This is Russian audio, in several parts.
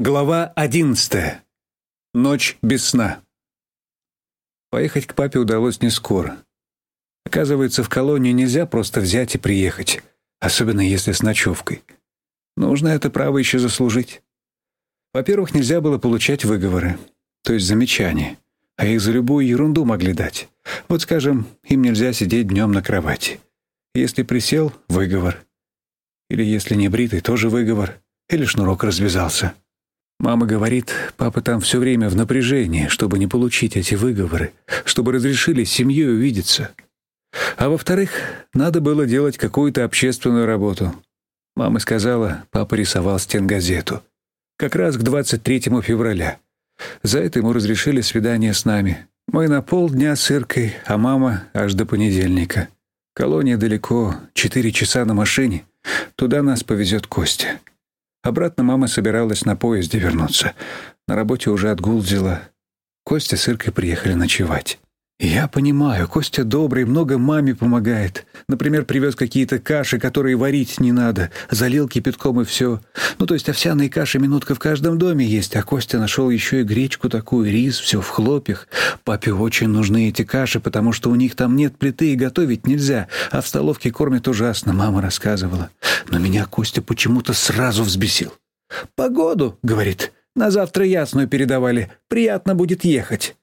Глава одиннадцатая. Ночь без сна. Поехать к папе удалось не скоро. Оказывается, в колонию нельзя просто взять и приехать, особенно если с ночевкой. Нужно это право еще заслужить. Во-первых, нельзя было получать выговоры, то есть замечания, а их за любую ерунду могли дать. Вот, скажем, им нельзя сидеть днем на кровати. Если присел — выговор. Или если не бритый — тоже выговор. Или шнурок развязался. Мама говорит, папа там все время в напряжении, чтобы не получить эти выговоры, чтобы разрешили с семьей увидеться. А во-вторых, надо было делать какую-то общественную работу. Мама сказала, папа рисовал стенгазету. Как раз к 23 февраля. За это ему разрешили свидание с нами. Мы на полдня с Иркой, а мама аж до понедельника. Колония далеко, четыре часа на машине. Туда нас повезет Костя. Обратно мама собиралась на поезде вернуться. На работе уже отгул взяла. Костя с Иркой приехали ночевать. Я понимаю, Костя добрый, много маме помогает. Например, привез какие-то каши, которые варить не надо. Залил кипятком и все. Ну, то есть овсяные каши минутка в каждом доме есть, а Костя нашел еще и гречку такую, рис, все в хлопьях. Папе очень нужны эти каши, потому что у них там нет плиты и готовить нельзя, а в столовке кормят ужасно, мама рассказывала. Но меня Костя почему-то сразу взбесил. «Погоду», — говорит, — «на завтра ясную передавали, приятно будет ехать».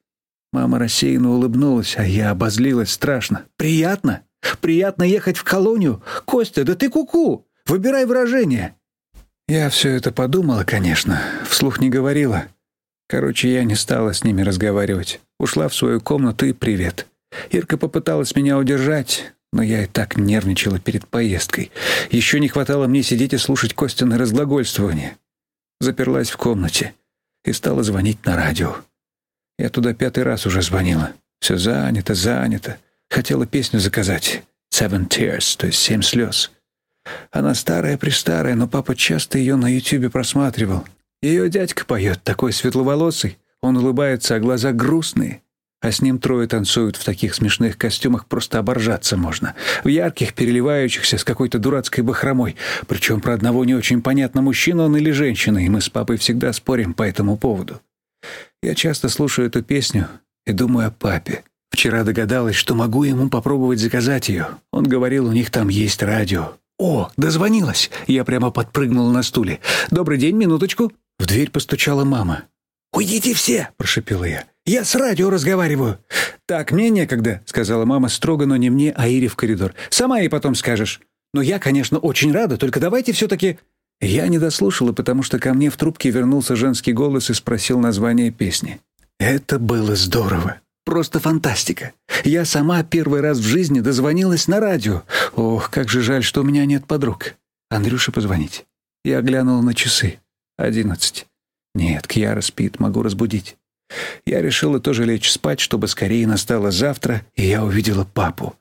Мама рассеянно улыбнулась, а я обозлилась страшно. «Приятно? Приятно ехать в колонию? Костя, да ты куку! -ку! Выбирай выражение!» Я все это подумала, конечно, вслух не говорила. Короче, я не стала с ними разговаривать. Ушла в свою комнату и привет. Ирка попыталась меня удержать, но я и так нервничала перед поездкой. Еще не хватало мне сидеть и слушать Костины разглагольствование. Заперлась в комнате и стала звонить на радио. Я туда пятый раз уже звонила. Все занято, занято. Хотела песню заказать. Seven Tears, то есть «Семь слез». Она старая-престарая, но папа часто ее на Ютубе просматривал. Ее дядька поет, такой светловолосый. Он улыбается, а глаза грустные. А с ним трое танцуют в таких смешных костюмах, просто оборжаться можно. В ярких, переливающихся, с какой-то дурацкой бахромой. Причем про одного не очень понятно, мужчина он или женщина, и мы с папой всегда спорим по этому поводу. Я часто слушаю эту песню и думаю о папе. Вчера догадалась, что могу ему попробовать заказать ее. Он говорил, у них там есть радио. О, дозвонилась. Я прямо подпрыгнула на стуле. Добрый день, минуточку. В дверь постучала мама. «Уйдите все!» — прошепела я. «Я с радио разговариваю!» «Так, мне некогда», — сказала мама строго, но не мне, а Ире в коридор. «Сама ей потом скажешь. Но я, конечно, очень рада, только давайте все-таки...» Я не дослушала, потому что ко мне в трубке вернулся женский голос и спросил название песни. Это было здорово. Просто фантастика. Я сама первый раз в жизни дозвонилась на радио. Ох, как же жаль, что у меня нет подруг. Андрюше позвонить. Я глянула на часы. Одиннадцать. Нет, Кьяра спит, могу разбудить. Я решила тоже лечь спать, чтобы скорее настало завтра, и я увидела папу.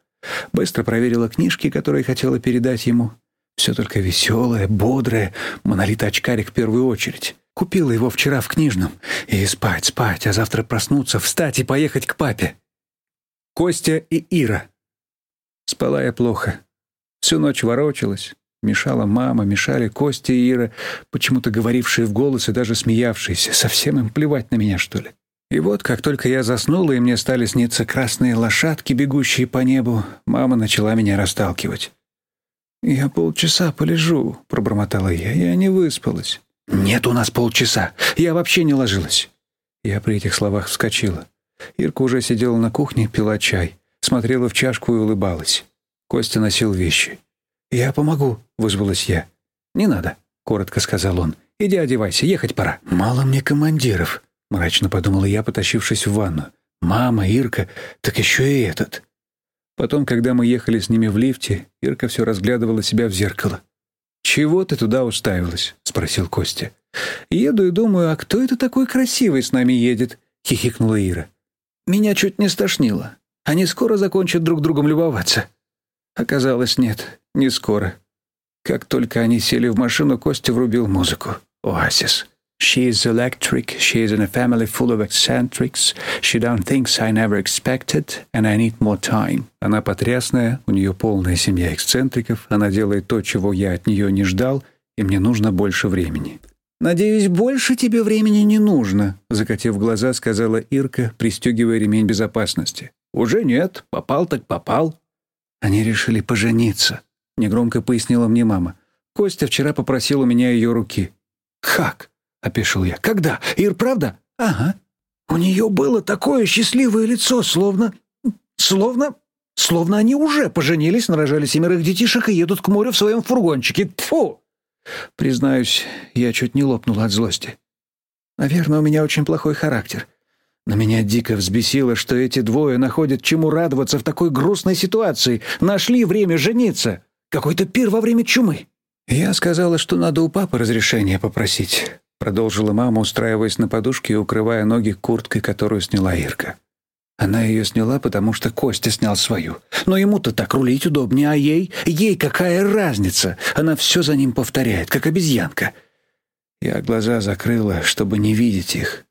Быстро проверила книжки, которые хотела передать ему. Все только веселое, бодрое, монолит-очкарик в первую очередь. Купила его вчера в книжном. И спать, спать, а завтра проснуться, встать и поехать к папе. Костя и Ира. Спала я плохо. Всю ночь ворочалась. Мешала мама, мешали Костя и Ира, почему-то говорившие в голос и даже смеявшиеся. Совсем им плевать на меня, что ли? И вот, как только я заснула, и мне стали сниться красные лошадки, бегущие по небу, мама начала меня расталкивать. «Я полчаса полежу», — пробормотала я. «Я не выспалась». «Нет у нас полчаса. Я вообще не ложилась». Я при этих словах вскочила. Ирка уже сидела на кухне, пила чай, смотрела в чашку и улыбалась. Костя носил вещи. «Я помогу», — вызвалась я. «Не надо», — коротко сказал он. «Иди одевайся, ехать пора». «Мало мне командиров», — мрачно подумала я, потащившись в ванну. «Мама, Ирка, так еще и этот». Потом, когда мы ехали с ними в лифте, Ирка все разглядывала себя в зеркало. «Чего ты туда уставилась?» — спросил Костя. «Еду и думаю, а кто это такой красивый с нами едет?» — хихикнула Ира. «Меня чуть не стошнило. Они скоро закончат друг другом любоваться». Оказалось, нет, не скоро. Как только они сели в машину, Костя врубил музыку. «Оазис». She is electric. She is in a family full of eccentrics. She done things I never expected, and I need more time. Она потрясная, у нее полная семья эксцентриков. Она делает то, чего я от нее не ждал, и мне нужно больше времени. «Надеюсь, больше тебе времени не нужно», — закатив глаза, сказала Ирка, пристегивая ремень безопасности. «Уже нет. Попал так попал». Они решили пожениться, — негромко пояснила мне мама. Костя вчера попросил у меня ее руки. «Как?» — опешил я. «Когда? Ир, правда?» «Ага». У нее было такое счастливое лицо, словно... словно... словно они уже поженились, нарожали семерых детишек и едут к морю в своем фургончике. Тьфу! Признаюсь, я чуть не лопнул от злости. Наверное, у меня очень плохой характер. Но меня дико взбесило, что эти двое находят чему радоваться в такой грустной ситуации. Нашли время жениться. Какой-то пир во время чумы. Я сказала, что надо у папы разрешения попросить. Продолжила мама, устраиваясь на подушке и укрывая ноги курткой, которую сняла Ирка. Она ее сняла, потому что Костя снял свою. Но ему-то так рулить удобнее, а ей? Ей какая разница? Она все за ним повторяет, как обезьянка. Я глаза закрыла, чтобы не видеть их,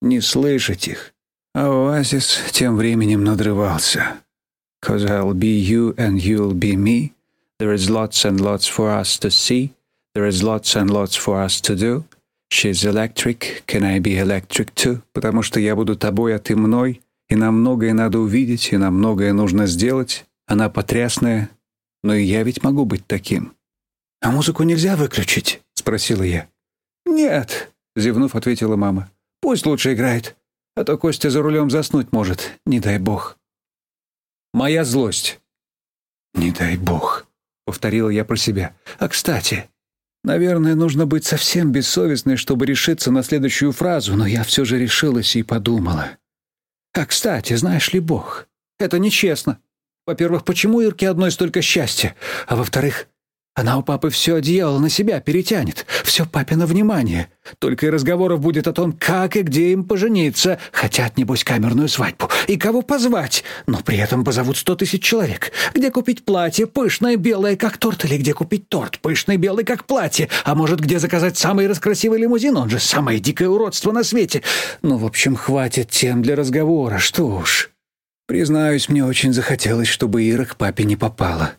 не слышать их. А оазис тем временем надрывался. «Cause I'll be you and you'll be me. There is lots and lots for us to see. There is lots and lots for us to do. She's electric, can I be electric too? Потому что я буду тобой, а ты мной и нам многое надо увидеть, и нам многое нужно сделать. Она потрясная, но и я ведь могу быть таким. «А музыку нельзя выключить?» — спросила я. «Нет», — зевнув, ответила мама. «Пусть лучше играет, а то Костя за рулем заснуть может, не дай бог». «Моя злость». «Не дай бог», — повторила я про себя. «А кстати, наверное, нужно быть совсем бессовестной, чтобы решиться на следующую фразу, но я все же решилась и подумала. А, кстати, знаешь ли, Бог, это нечестно. Во-первых, почему Ирке одной столько счастья? А во-вторых, она у папы все одеяло на себя перетянет, все папино внимание. Только и разговоров будет о том, как и где им пожениться. Хотят, небось, камерную свадьбу. И кого позвать. Но при этом позовут сто тысяч человек. Где купить платье, пышное, белое, как торт, или где купить торт, пышный, белый, как платье. А может, где заказать самый раскрасивый лимузин, он же самое дикое уродство на свете. Ну, в общем, хватит тем для разговора, что уж. Признаюсь, мне очень захотелось, чтобы Ира к папе не попала.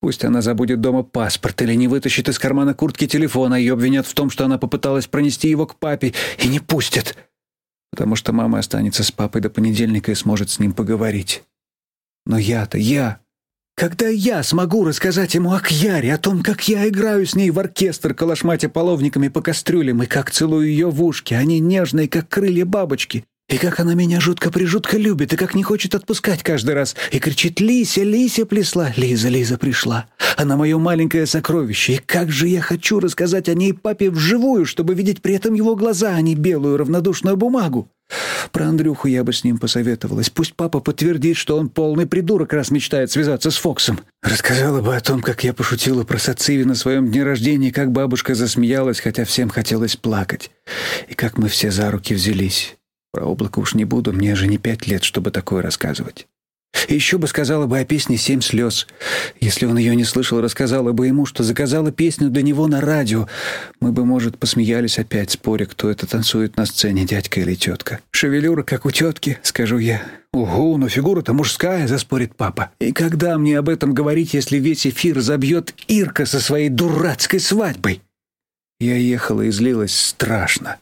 Пусть она забудет дома паспорт или не вытащит из кармана куртки телефона, ее обвинят в том, что она попыталась пронести его к папе, и не пустят. Потому что мама останется с папой до понедельника и сможет с ним поговорить. Но я-то, я... Когда я смогу рассказать ему о Кьяре, о том, как я играю с ней в оркестр, калашматя половниками по кастрюлям, и как целую ее в ушки, они нежные, как крылья бабочки, и как она меня жутко-прижутко любит, и как не хочет отпускать каждый раз. И кричит «Лися, Лися плесла, Лиза, Лиза пришла». Она мое маленькое сокровище, и как же я хочу рассказать о ней папе вживую, чтобы видеть при этом его глаза, а не белую равнодушную бумагу. Про Андрюху я бы с ним посоветовалась. Пусть папа подтвердит, что он полный придурок, раз мечтает связаться с Фоксом. Рассказала бы о том, как я пошутила про Сациви на своем дне рождения, как бабушка засмеялась, хотя всем хотелось плакать, и как мы все за руки взялись. Про облако уж не буду, мне же не пять лет, чтобы такое рассказывать. И еще бы сказала бы о песне «Семь слез». Если он ее не слышал, рассказала бы ему, что заказала песню для него на радио. Мы бы, может, посмеялись опять, споря, кто это танцует на сцене, дядька или тетка. «Шевелюра, как у тетки», — скажу я. «Угу, но фигура-то мужская», — заспорит папа. «И когда мне об этом говорить, если весь эфир забьет Ирка со своей дурацкой свадьбой?» Я ехала и злилась страшно.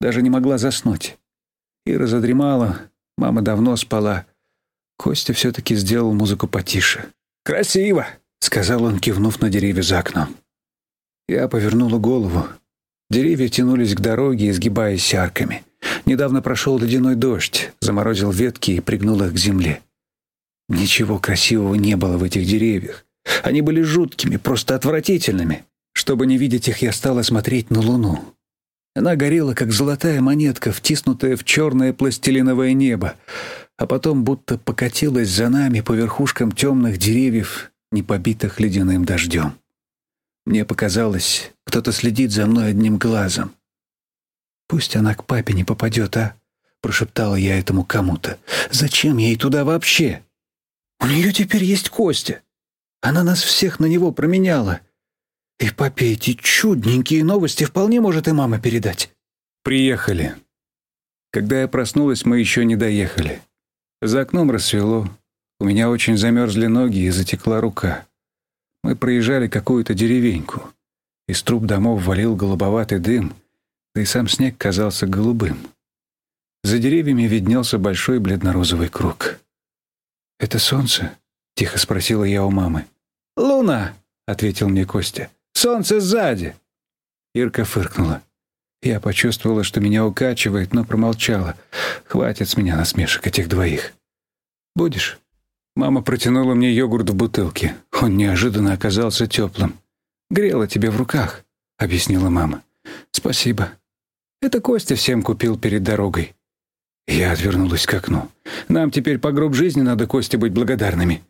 Даже не могла заснуть. Ира задремала, мама давно спала. Костя все-таки сделал музыку потише. «Красиво!» — сказал он, кивнув на деревья за окном. Я повернула голову. Деревья тянулись к дороге, изгибаясь арками. Недавно прошел ледяной дождь, заморозил ветки и пригнул их к земле. Ничего красивого не было в этих деревьях. Они были жуткими, просто отвратительными. Чтобы не видеть их, я стала смотреть на луну. Она горела, как золотая монетка, втиснутая в черное пластилиновое небо, а потом будто покатилась за нами по верхушкам темных деревьев, не побитых ледяным дождем. Мне показалось, кто-то следит за мной одним глазом. «Пусть она к папе не попадет, а?» — прошептала я этому кому-то. «Зачем ей туда вообще? У нее теперь есть Костя. Она нас всех на него променяла. И папе эти чудненькие новости вполне может и мама передать. Приехали. Когда я проснулась, мы еще не доехали. За окном рассвело. У меня очень замерзли ноги и затекла рука. Мы проезжали какую-то деревеньку. Из труб домов валил голубоватый дым, да и сам снег казался голубым. За деревьями виднелся большой бледно-розовый круг. «Это солнце?» — тихо спросила я у мамы. «Луна!» — ответил мне Костя. «Солнце сзади!» Ирка фыркнула. Я почувствовала, что меня укачивает, но промолчала. Хватит с меня насмешек этих двоих. «Будешь?» Мама протянула мне йогурт в бутылке. Он неожиданно оказался теплым. «Грело тебе в руках», — объяснила мама. «Спасибо. Это Костя всем купил перед дорогой. Я отвернулась к окну. Нам теперь по гроб жизни надо Косте быть благодарными.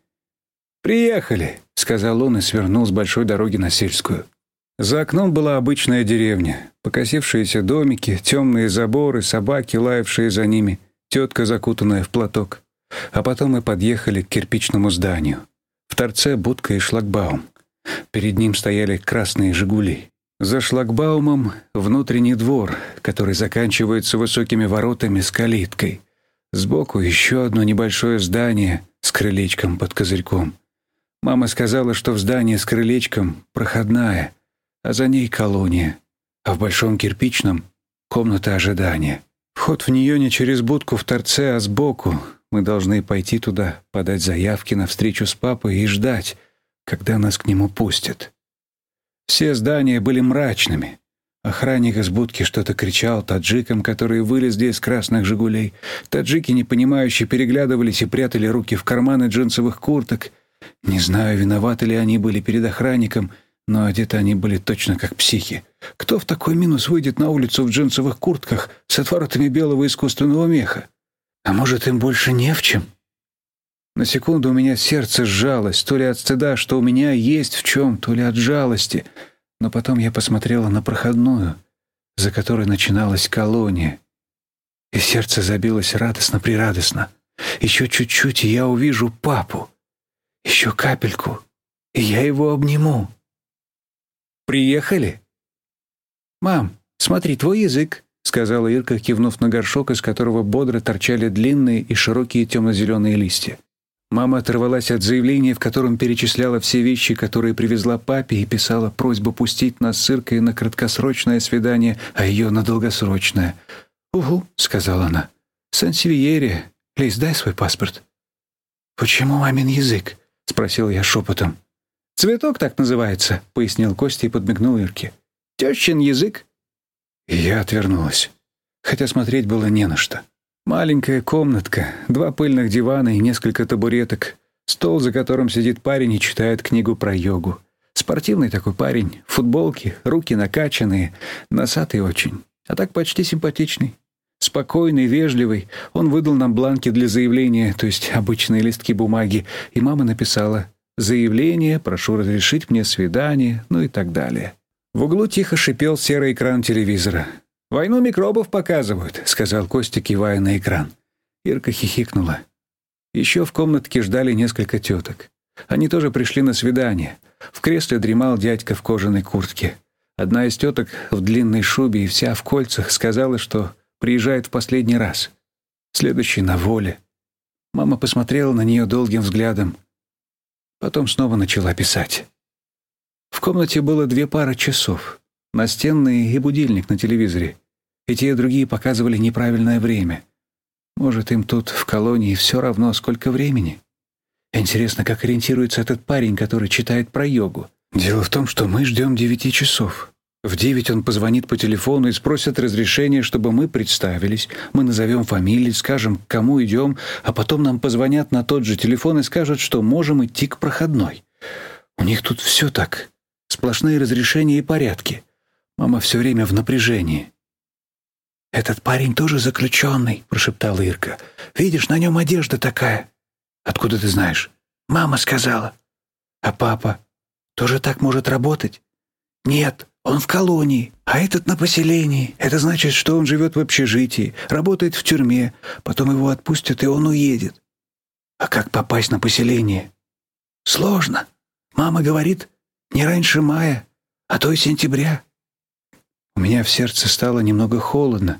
«Приехали», — сказал он и свернул с большой дороги на сельскую. За окном была обычная деревня. Покосившиеся домики, темные заборы, собаки, лаявшие за ними, тетка, закутанная в платок. А потом мы подъехали к кирпичному зданию. В торце будка и шлагбаум. Перед ним стояли красные «Жигули». За шлагбаумом внутренний двор, который заканчивается высокими воротами с калиткой. Сбоку еще одно небольшое здание с крылечком под козырьком. Мама сказала, что в здании с крылечком проходная, а за ней колония, а в большом кирпичном — комната ожидания. Вход в нее не через будку в торце, а сбоку. Мы должны пойти туда, подать заявки на встречу с папой и ждать, когда нас к нему пустят. Все здания были мрачными. Охранник из будки что-то кричал таджикам, которые вылезли из красных «Жигулей». Таджики, непонимающе, переглядывались и прятали руки в карманы джинсовых курток. Не знаю, виноваты ли они были перед охранником, но одеты они были точно как психи. Кто в такой минус выйдет на улицу в джинсовых куртках с отворотами белого искусственного меха? А может, им больше не в чем? На секунду у меня сердце сжалось, то ли от стыда, что у меня есть в чем, то ли от жалости. Но потом я посмотрела на проходную, за которой начиналась колония. И сердце забилось радостно-прирадостно. Еще чуть-чуть, и я увижу папу. Еще капельку, и я его обниму. «Приехали?» «Мам, смотри, твой язык», — сказала Ирка, кивнув на горшок, из которого бодро торчали длинные и широкие темно-зеленые листья. Мама оторвалась от заявления, в котором перечисляла все вещи, которые привезла папе, и писала просьбу пустить нас с Иркой на краткосрочное свидание, а ее на долгосрочное. «Угу», — сказала она. «Сансивьере. Лиз, дай свой паспорт». «Почему мамин язык?» — спросил я шепотом. «Цветок так называется», — пояснил Костя и подмигнул Ирке. «Тещин язык». Я отвернулась, хотя смотреть было не на что. Маленькая комнатка, два пыльных дивана и несколько табуреток, стол, за которым сидит парень и читает книгу про йогу. Спортивный такой парень, футболки, руки накачанные, носатый очень, а так почти симпатичный. Спокойный, вежливый, он выдал нам бланки для заявления, то есть обычные листки бумаги, и мама написала «Заявление, прошу разрешить мне свидание», ну и так далее. В углу тихо шипел серый экран телевизора. «Войну микробов показывают», — сказал Костя, кивая на экран. Ирка хихикнула. Еще в комнатке ждали несколько теток. Они тоже пришли на свидание. В кресле дремал дядька в кожаной куртке. Одна из теток в длинной шубе и вся в кольцах сказала, что приезжает в последний раз. Следующий на воле. Мама посмотрела на нее долгим взглядом. Потом снова начала писать. В комнате было две пары часов настенный и будильник на телевизоре. И те, и другие показывали неправильное время. Может, им тут, в колонии, все равно, сколько времени? Интересно, как ориентируется этот парень, который читает про йогу. Дело в том, что мы ждем девяти часов. В девять он позвонит по телефону и спросит разрешения, чтобы мы представились. Мы назовем фамилии, скажем, к кому идем, а потом нам позвонят на тот же телефон и скажут, что можем идти к проходной. У них тут все так. Сплошные разрешения и порядки. Мама все время в напряжении. «Этот парень тоже заключенный», — прошептала Ирка. «Видишь, на нем одежда такая». «Откуда ты знаешь?» «Мама сказала». «А папа тоже так может работать?» «Нет, он в колонии, а этот на поселении. Это значит, что он живет в общежитии, работает в тюрьме, потом его отпустят, и он уедет». «А как попасть на поселение?» «Сложно. Мама говорит, не раньше мая, а то и сентября». У меня в сердце стало немного холодно,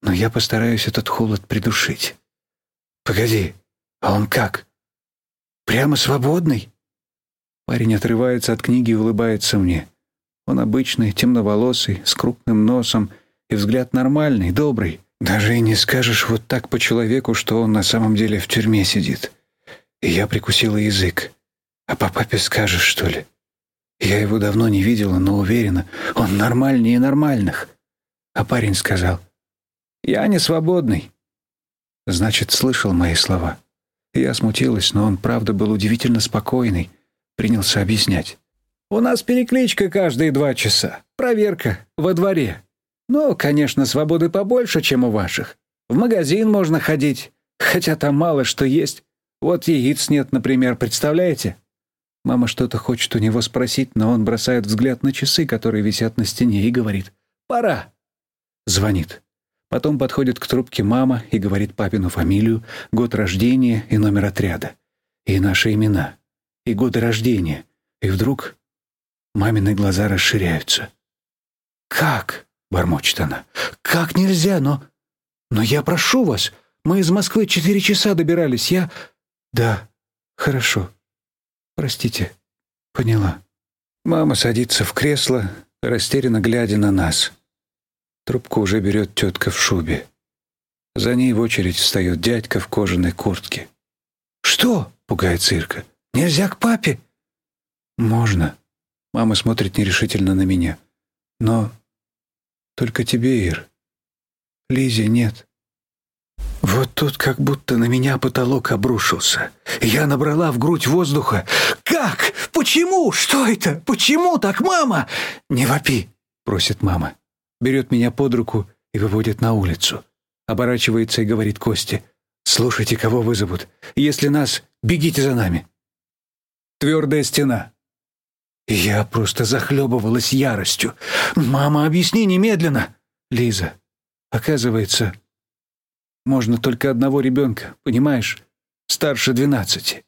но я постараюсь этот холод придушить. «Погоди, а он как? Прямо свободный?» Парень отрывается от книги и улыбается мне. Он обычный, темноволосый, с крупным носом и взгляд нормальный, добрый. Даже и не скажешь вот так по человеку, что он на самом деле в тюрьме сидит. И я прикусила язык. А по папе скажешь, что ли? Я его давно не видела, но уверена, он нормальнее нормальных. А парень сказал, «Я не свободный». Значит, слышал мои слова. Я смутилась, но он, правда, был удивительно спокойный. Принялся объяснять. «У нас перекличка каждые два часа. Проверка. Во дворе. Ну, конечно, свободы побольше, чем у ваших. В магазин можно ходить, хотя там мало что есть. Вот яиц нет, например, представляете?» Мама что-то хочет у него спросить, но он бросает взгляд на часы, которые висят на стене, и говорит «Пора». Звонит. Потом подходит к трубке мама и говорит папину фамилию, год рождения и номер отряда. И наши имена. И годы рождения. И вдруг мамины глаза расширяются. «Как?» — бормочет она. «Как нельзя? Но... Но я прошу вас. Мы из Москвы четыре часа добирались. Я...» «Да, хорошо. Простите. Поняла». Мама садится в кресло, растерянно глядя на нас. Трубку уже берет тетка в шубе. За ней в очередь встает дядька в кожаной куртке. «Что?» — пугает Ирка. «Нельзя к папе?» «Можно». Мама смотрит нерешительно на меня. «Но только тебе, Ир. Лизе нет». Вот тут как будто на меня потолок обрушился. Я набрала в грудь воздуха. «Как? Почему? Что это? Почему так, мама?» «Не вопи», — просит мама берет меня под руку и выводит на улицу. Оборачивается и говорит Косте, «Слушайте, кого вызовут. Если нас, бегите за нами». Твердая стена. Я просто захлебывалась яростью. «Мама, объясни немедленно!» «Лиза, оказывается, можно только одного ребенка, понимаешь? Старше двенадцати».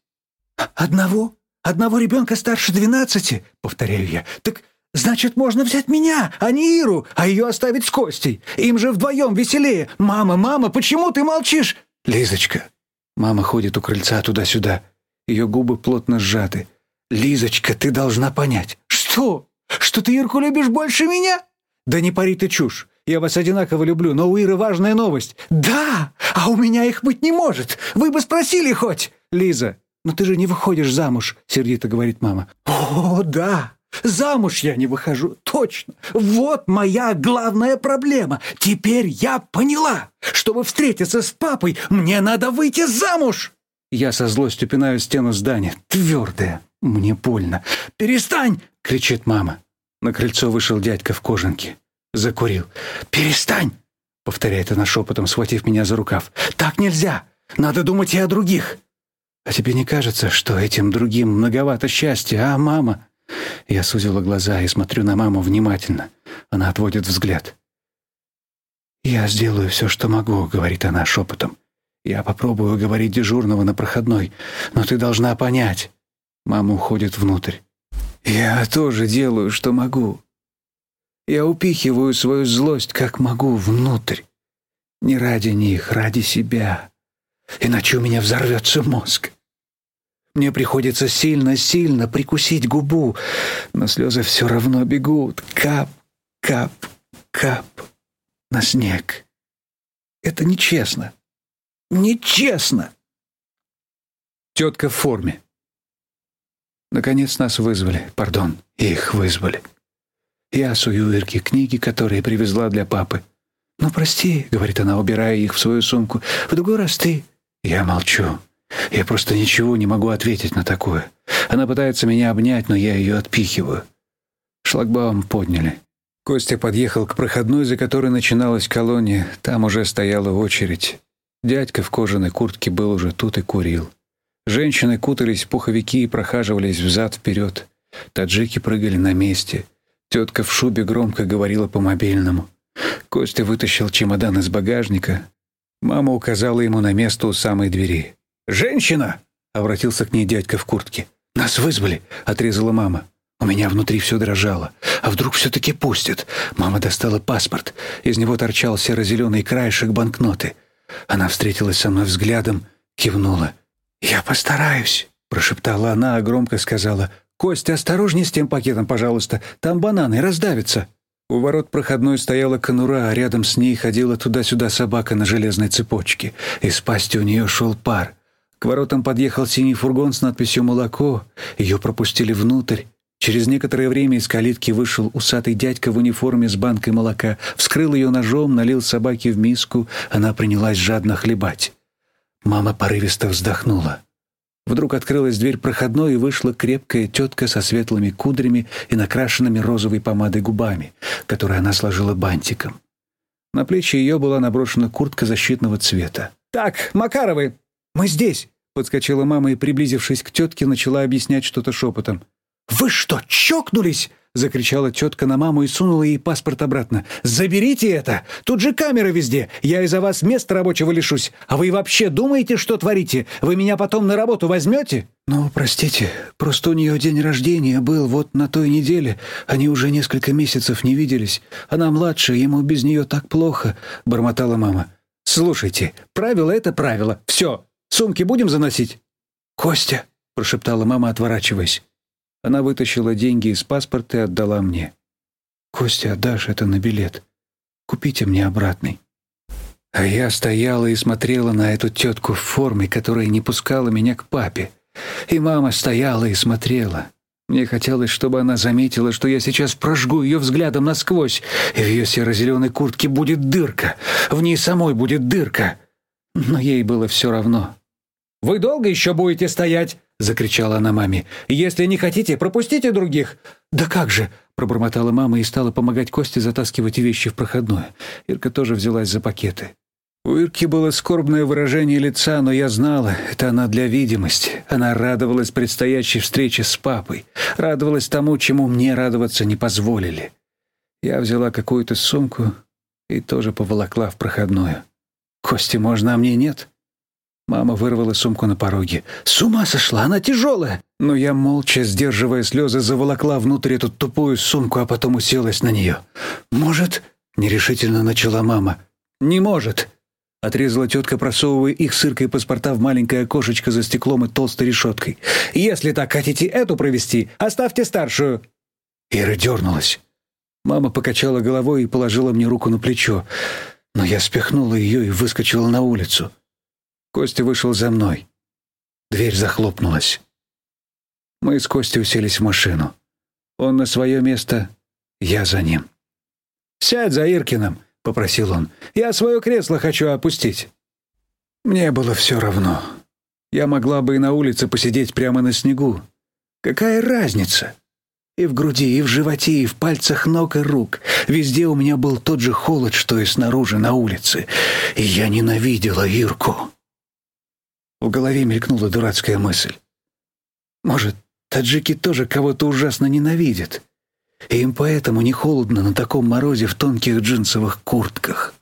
«Одного? Одного ребенка старше двенадцати?» — повторяю я. «Так Значит, можно взять меня, а не Иру, а ее оставить с Костей. Им же вдвоем веселее. Мама, мама, почему ты молчишь? Лизочка. Мама ходит у крыльца туда-сюда. Ее губы плотно сжаты. Лизочка, ты должна понять. Что? Что ты Ирку любишь больше меня? Да не пари ты чушь. Я вас одинаково люблю, но у Иры важная новость. Да, а у меня их быть не может. Вы бы спросили хоть. Лиза, но ты же не выходишь замуж, сердито говорит мама. О, да. Замуж я не выхожу, точно. Вот моя главная проблема. Теперь я поняла. Чтобы встретиться с папой, мне надо выйти замуж. Я со злостью пинаю стену здания. Твердая. Мне больно. «Перестань!» — кричит мама. На крыльцо вышел дядька в кожанке. Закурил. «Перестань!» — повторяет она шепотом, схватив меня за рукав. «Так нельзя! Надо думать и о других!» «А тебе не кажется, что этим другим многовато счастья, а, мама?» Я сузила глаза и смотрю на маму внимательно. Она отводит взгляд. «Я сделаю все, что могу», — говорит она шепотом. «Я попробую говорить дежурного на проходной, но ты должна понять». Мама уходит внутрь. «Я тоже делаю, что могу. Я упихиваю свою злость, как могу, внутрь. Не ради них, ради себя. Иначе у меня взорвется мозг. Мне приходится сильно-сильно прикусить губу, но слезы все равно бегут. Кап, кап, кап на снег. Это нечестно. Нечестно. Тетка в форме. Наконец нас вызвали. Пардон, их вызвали. Я сую Ирке книги, которые привезла для папы. «Ну, прости», — говорит она, убирая их в свою сумку. «В другой раз ты...» Я молчу. Я просто ничего не могу ответить на такое. Она пытается меня обнять, но я ее отпихиваю. Шлагбаум подняли. Костя подъехал к проходной, за которой начиналась колония. Там уже стояла очередь. Дядька в кожаной куртке был уже тут и курил. Женщины кутались в пуховики и прохаживались взад-вперед. Таджики прыгали на месте. Тетка в шубе громко говорила по мобильному. Костя вытащил чемодан из багажника. Мама указала ему на место у самой двери. «Женщина!» — обратился к ней дядька в куртке. «Нас вызвали!» — отрезала мама. У меня внутри все дрожало. А вдруг все-таки пустят? Мама достала паспорт. Из него торчал серо-зеленый краешек банкноты. Она встретилась со мной взглядом, кивнула. «Я постараюсь», — прошептала она, а громко сказала. «Костя, осторожней с тем пакетом, пожалуйста. Там бананы раздавятся». У ворот проходной стояла конура, а рядом с ней ходила туда-сюда собака на железной цепочке. Из пасти у нее шел пар. К воротам подъехал синий фургон с надписью «Молоко». Ее пропустили внутрь. Через некоторое время из калитки вышел усатый дядька в униформе с банкой молока, вскрыл ее ножом, налил собаке в миску, она принялась жадно хлебать. Мама порывисто вздохнула. Вдруг открылась дверь проходной, и вышла крепкая тетка со светлыми кудрями и накрашенными розовой помадой губами, которую она сложила бантиком. На плечи ее была наброшена куртка защитного цвета. «Так, Макаровы, мы здесь!» Подскочила мама и, приблизившись к тетке, начала объяснять что-то шепотом. «Вы что, чокнулись?» — закричала тетка на маму и сунула ей паспорт обратно. «Заберите это! Тут же камеры везде! Я из-за вас места рабочего лишусь! А вы вообще думаете, что творите? Вы меня потом на работу возьмете?» «Ну, простите, просто у нее день рождения был вот на той неделе. Они уже несколько месяцев не виделись. Она младшая, ему без нее так плохо», — бормотала мама. «Слушайте, правило — это правило. Все, сумки будем заносить?» «Костя!» — прошептала мама, отворачиваясь. Она вытащила деньги из паспорта и отдала мне. «Костя, отдашь это на билет. Купите мне обратный». А я стояла и смотрела на эту тетку в форме, которая не пускала меня к папе. И мама стояла и смотрела. Мне хотелось, чтобы она заметила, что я сейчас прожгу ее взглядом насквозь, и в ее серо-зеленой куртке будет дырка, в ней самой будет дырка. Но ей было все равно. «Вы долго еще будете стоять?» — закричала она маме. «Если не хотите, пропустите других!» «Да как же!» — пробормотала мама и стала помогать Косте затаскивать вещи в проходную. Ирка тоже взялась за пакеты. У Ирки было скорбное выражение лица, но я знала, это она для видимости. Она радовалась предстоящей встрече с папой, радовалась тому, чему мне радоваться не позволили. Я взяла какую-то сумку и тоже поволокла в проходную. «Кости можно, а мне нет?» Мама вырвала сумку на пороге. «С ума сошла! Она тяжелая!» Но я, молча, сдерживая слезы, заволокла внутрь эту тупую сумку, а потом уселась на нее. «Может?» — нерешительно начала мама. «Не может!» — отрезала тетка, просовывая их сыркой паспорта в маленькое окошечко за стеклом и толстой решеткой. «Если так хотите эту провести, оставьте старшую!» Ира дернулась. Мама покачала головой и положила мне руку на плечо. Но я спихнула ее и выскочила на улицу. Костя вышел за мной. Дверь захлопнулась. Мы с Костей уселись в машину. Он на свое место, я за ним. «Сядь за Иркиным», — попросил он. «Я свое кресло хочу опустить». Мне было все равно. Я могла бы и на улице посидеть прямо на снегу. Какая разница? И в груди, и в животе, и в пальцах ног и рук. Везде у меня был тот же холод, что и снаружи на улице. И я ненавидела Ирку. В голове мелькнула дурацкая мысль. Может, таджики тоже кого-то ужасно ненавидят, и им поэтому не холодно на таком морозе в тонких джинсовых куртках.